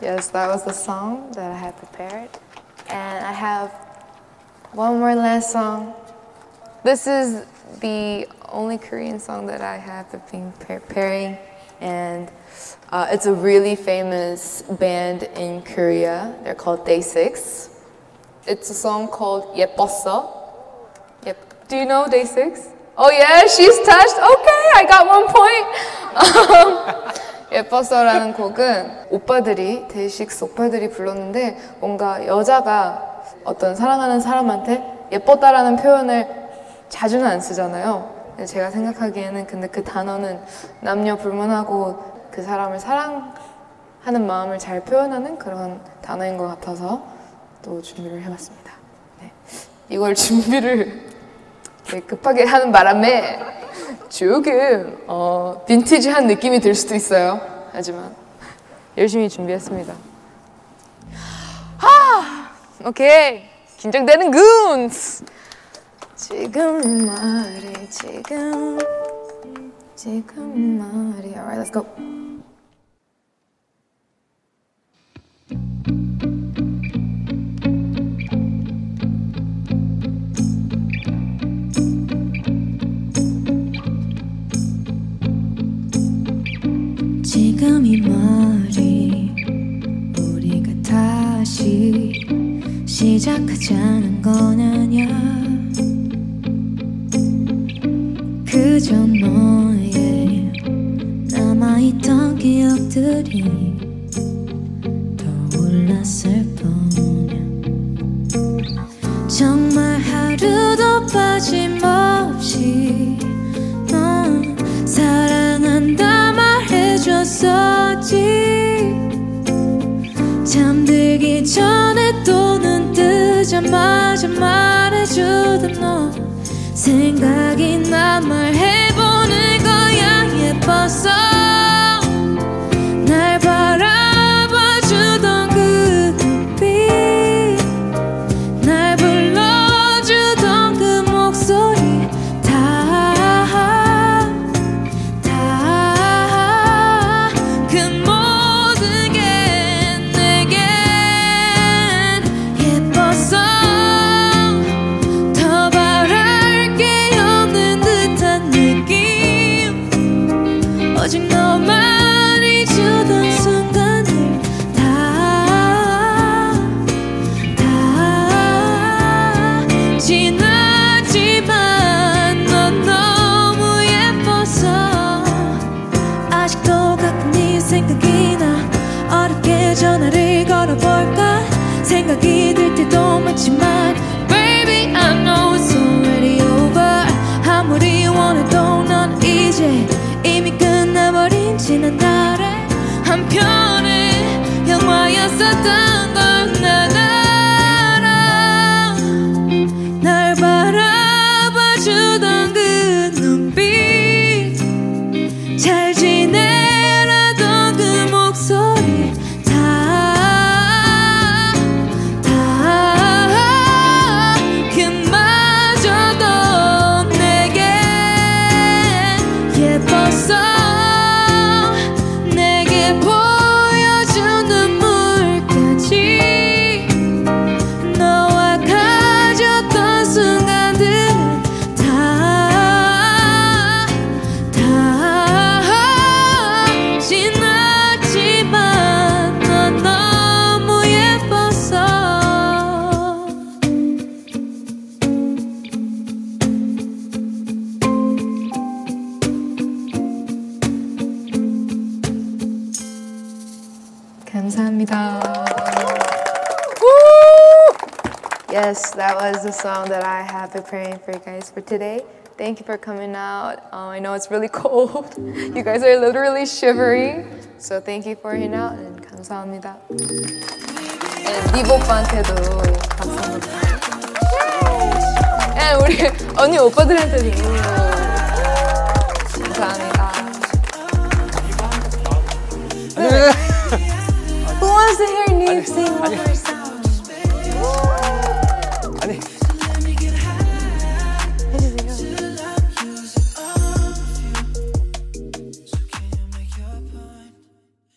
Yes, that was the song that I had prepared. And I have one more last song. This is the only Korean song that I have been preparing. And uh, it's a really famous band in Korea. They're called Day Six. It's a song called 예뻤어. Yep. Do you know Day Six? Oh yeah, she's touched. Okay, I got one point. 예뻤어라는 곡은 오빠들이 데이식스 오빠들이 불렀는데 뭔가 여자가 어떤 사랑하는 사람한테 예뻤다라는 표현을 자주는 안 쓰잖아요. 제가 생각하기에는 근데 그 단어는 남녀 불문하고 그 사람을 사랑하는 마음을 잘 표현하는 그런 단어인 것 같아서 또 준비를 해봤습니다. 네. 이걸 준비를 급하게 하는 바람에 조금 어, 빈티지한 느낌이 들 수도 있어요. 하지만 열심히 준비했습니다. 하! 오케이. 긴장되는 군! 지금 말이 지금 지금 말이 Alright, let's go. 이 말이 우리가 다시 시작하자는 건 아냐 그저 너의 남아있던 기억들이 떠올랐을 생각이 감사합니다. Woo! Yes, that was the song that I have preparing for you guys for today. Thank you for coming out. Um, I know it's really cold. You guys are literally shivering. So thank you for hanging out and 감사합니다. And 니보 오빠한테도 감사합니다. And 우리 언니 오빠들한테도 감사합니다.